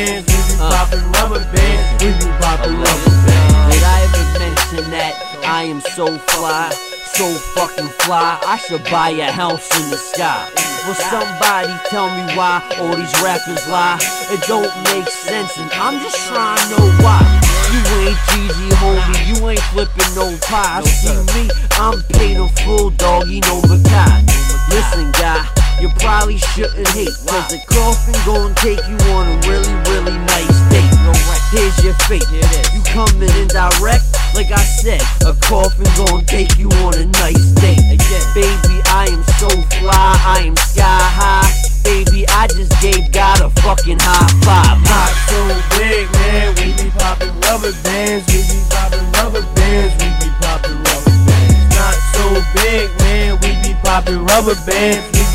bands, we be rubber bands, we be rubber bands. Did I ever mention that I am so fly? So fucking fly, I should buy a house in the sky. Will somebody tell me why all these rappers lie? It don't make sense, and I'm just trying to know why. You ain't Gigi, homie, you ain't flipping no pie. No, see me, I'm paying a full doggy. No know. Listen, guy you probably shouldn't hate, cause the coffin gon' take you on a really, really nice date. Here's your fate, you coming in direct, like I said, a coffin gon' take you on a nice date. Baby, I am so fly, I am sky high. Baby, I just gave God a fucking high five. Not so big, man. We be popping rubber bands. We be popping rubber bands. We be popping rubber bands. Not so big, man. We be popping rubber bands.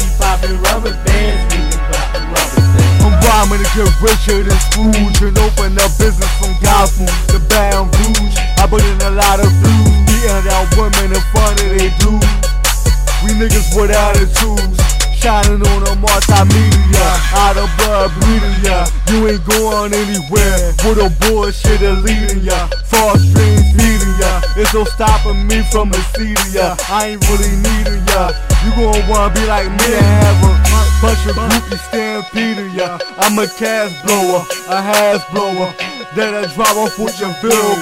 We rubber bands. We be popping rubber bands. I'm rhyming to get richer than Scrooge and open up business from Gotham to Baton Rouge. I put in a lot of views, beating out women in front of they dudes. We niggas with attitudes, shining on a multimedia, out of blood bleeding ya. You ain't going anywhere with a bullshit leading ya. False dreams feeding ya. It's no stopping me from exceeding ya. I ain't really needing ya. You gon' wanna be like me and have a bunch of groupies stampeding ya. I'm a cash blower, a hash blower. Then I drop off with your bill,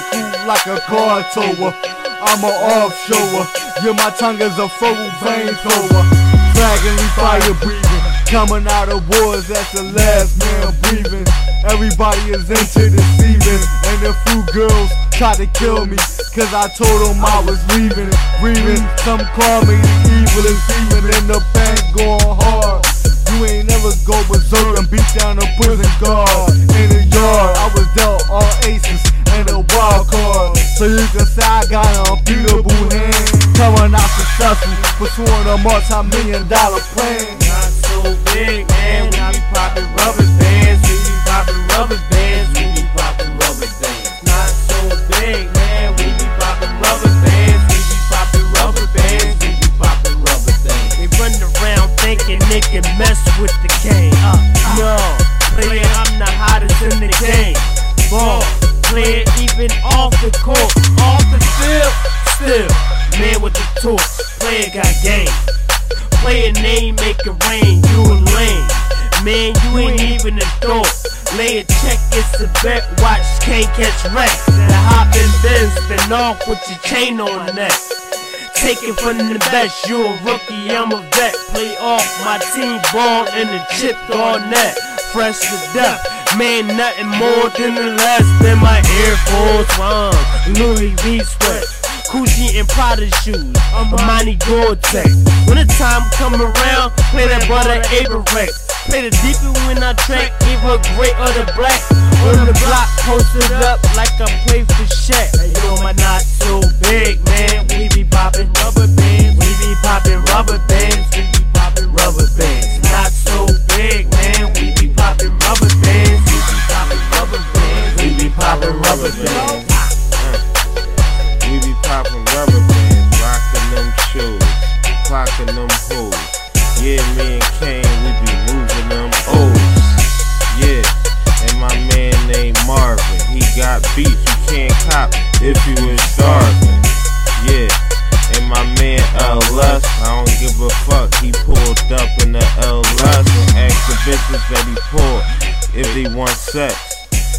like a car tower. I'm a offshower. Yeah, my tongue is a full flamethrower. Dragonly fire breathing. Coming out of wars, that's the last man breathing. Everybody is into deceiving. And a few girls tried to kill me. Cause I told them I was leaving, grieving. Some call me the evil and thieving in the bank going hard. You ain't never go berserk and beat down a prison guard. In So you can say I got an unbeatable hand. Coming out successful, pursuing a multi-million dollar plan. Not so big, man. We be popping rubber bands. We be popping rubber bands. We be popping rubber bands. Not so big, man. We be popping rubber bands. We be popping rubber bands. We be popping rubber bands. They run around thinking they can mess with the game. Uh, no, player, I'm the hottest in the game. Ball, player, even off the court, make it rain, you lame. Man, you ain't even a thought. Lay a check, it's a bet, watch, can't catch wreck. The hopping Benz, spin off with your chain on neck. Taking from the best, you a rookie, I'm a vet. Play off my team ball and the chip on net. Fresh to death, man, nothing more than the last than my Force One, Louis V sweat. Gucci and Prada shoes, Armani Gore-Tex. When the time come around, play that butter Avirex. Play the deeper when I track, either gray or the black. On the block, posted up like I play for Shaq. If you was starving. Yeah, and my man Eless, I don't give a fuck, he pulled up in the LS and asked the bitches that he pulled if they want sex.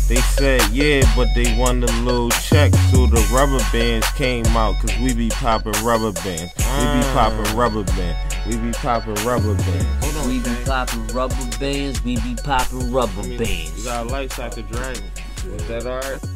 They said yeah, but they want a little check, so the rubber bands came out, cause we be popping rubber bands. We be ah. popping rubber bands. We be popping rubber bands. We be popping rubber bands. We be popping rubber You bands. got lights like a dragon. Was that alright?